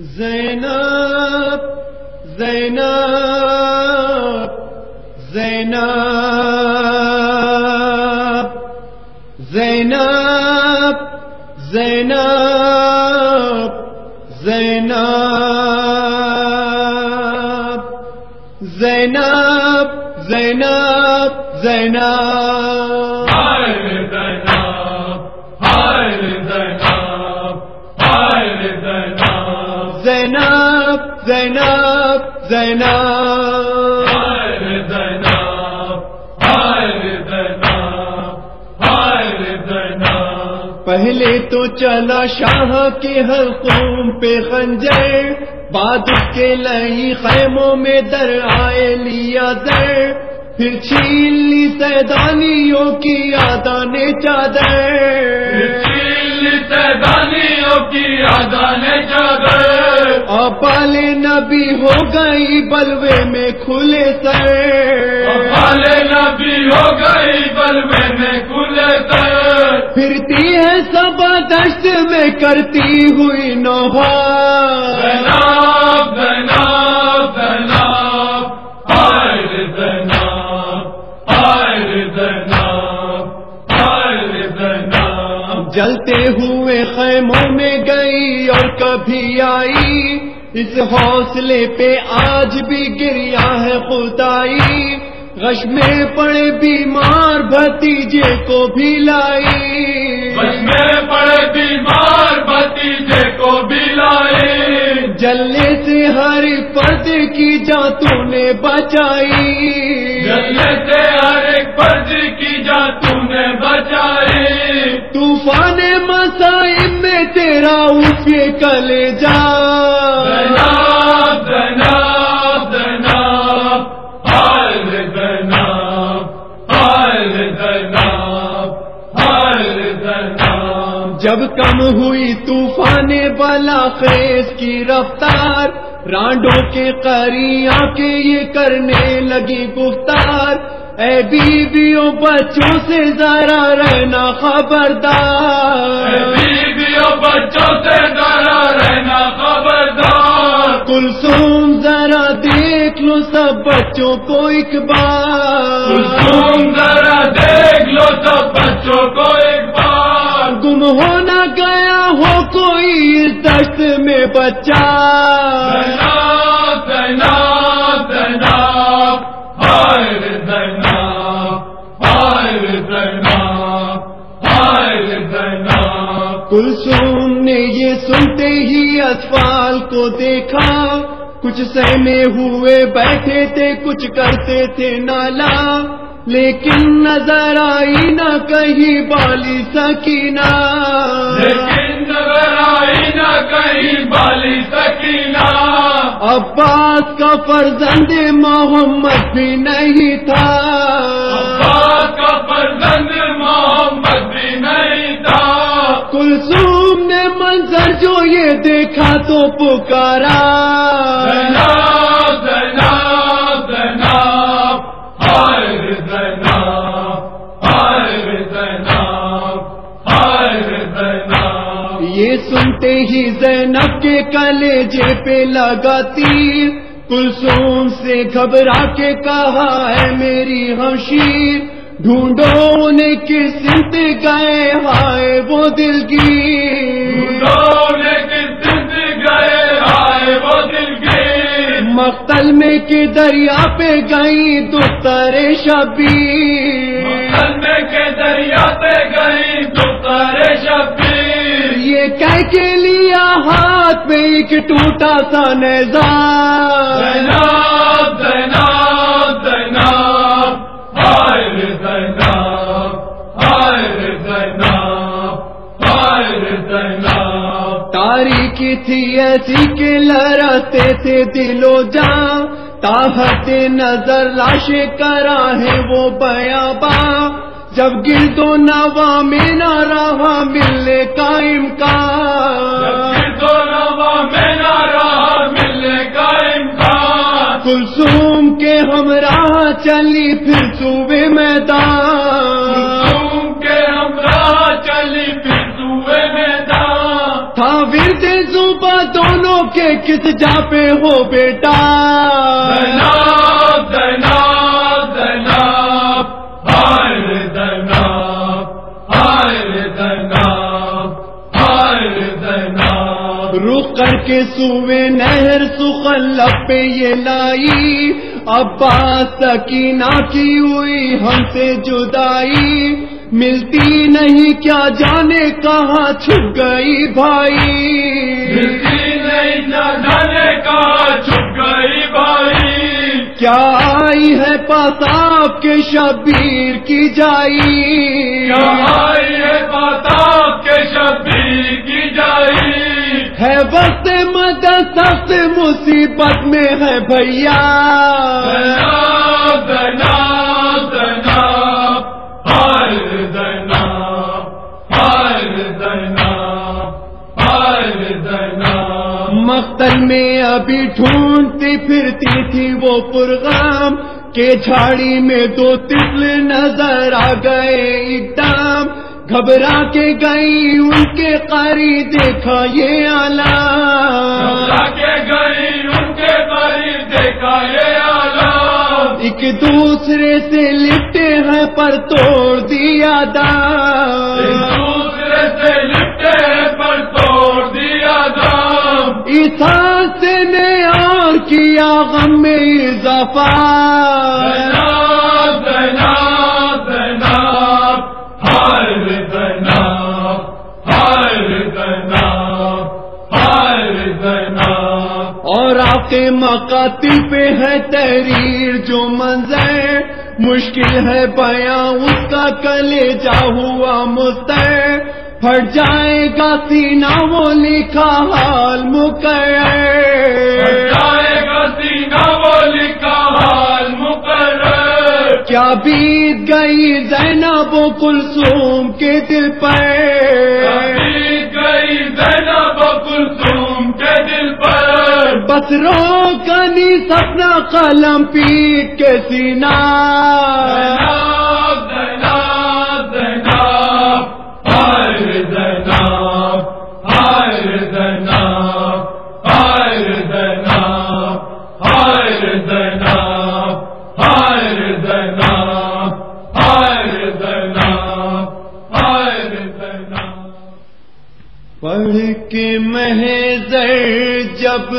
زینب زینب زینب زینب زینب زینب زینب زینب زینب زینب زینب زینب۔ پہلے تو چلا شاہ کے حلقوم پہ خنجر بعد کے لئی خیموں میں در آئے لیا در پھر چھین لی سیدانیوں کی یادان چادر۔ پالے نبی ہو گئی بلوے میں کھلے سر۔ نبی ہو گئی بلوے میں کھلے سر۔ پھرتی ہے سب دشت میں کرتی ہوئی نوحا جلتے ہوئے خیموں میں گئی اور کبھی آئی۔ اس حوصلے پہ آج بھی گریا ہے خدائی۔ غش میں پڑے بیمار بھتیجے کو بھی لائی۔ بس میں پڑے بیمار بتیجے کو بھی لائے جلنے سے ہر پرد کی جا تو نے بچائی۔ جلنے سے ہر ایک فرض کی جا تم نے بچائی۔ میں تیرا اس کے کلے جا جب کم ہوئی طوفان بلا خیز کی رفتار رانڈوں کے قریاں کے یہ کرنے لگی گفتار۔ اے بیویوں بچوں سے ذرا رہنا خبردار۔ کلسوم ذرا دیکھ لو سب بچوں کو ایک بار۔ ذرا دیکھ لو سب بچوں کو ایک بار۔ گم ہونا گیا ہو کوئی دشت میں بچہ کلسوم نے یہ سنتے ہی اسفال کو دیکھا۔ کچھ سہنے ہوئے بیٹھے تھے کچھ کرتے تھے نالا۔ لیکن نظر آئی نہ کہیں بالی سکینہ۔ لیکن نظر آئی نہ کہیں بالی سکینہ۔ عباس کا فرزند محمد بھی نہیں تھا۔ عباس کا فرزند دیکھا تو پکارا۔ یہ سنتے ہی زینب کے کلیجے پہ لگا تیر کلثوم سے گھبرا کے کہا ہے میری ہمشیر ڈھونڈو انہیں کس سمت گئے؟ ہائے وہ دل کی میں کے دریا پہ گئی دختر شبیر میں کے دریا پہ گئی تو تارے شبیر یہ کہہ کے لیا ہاتھ میں ایک ٹوٹا سا نیزا زینب تاریخی تھی ایسی کہ لڑتے تھے دلو جان۔ تاحت نظر لاشیں کرا ہے وہ بیابا جب گردو نوا میں نہ رہا ملنے کا امکان۔ دونوں میں نہ رہا ملنے کا امکان۔ کلثوم کے ہمراہ چلی پھر صوبے میدان۔ کس جا پہ ہو بیٹا؟ دناب دناب دناب ہائے دناب ہائے دناب دناب رخ کر کے سوے نہر سخلب پہ یہ لائی عباس سکینہ کی ہوئی ہم سے جدائی۔ ملتی نہیں کیا جانے کہاں چھپ گئی بھائی؟ ملتی جانے کا چھپ گئی بھائی کیا آئی ہے آپ کے شبیر کی جائی؟ کیا آئی ہے پتا کے شبیر کی جائی؟ ہے وقت مدد سخت مصیبت میں ہے بھیا۔ میں ابھی ڈھونڈتی پھرتی تھی وہ پرغام کے جھاڑی میں دو تفل نظر آ گئے ایک دام گھبرا کے گئی ان کے قاری دیکھا یہ کے گئی ان کے قریب دیکھا یہ عالم ایک دوسرے سے لپٹے ہیں پر توڑ دیا ایک دام دوسرے سے لپٹے پر توڑ دیا دام۔ اور کیا غم میں اضافہ کے مقاتل پہ ہے تحریر جو منظر مشکل ہے بیاں اس کا کلے جا ہوا مستر۔ پھٹ جائے گا سینہ وہ لکھا حال مقرر۔ کیا بیت گئی زینب و کلثوم کے دل پر؟ پر کا روکنی سپنا قلم پیٹ کے سینہ۔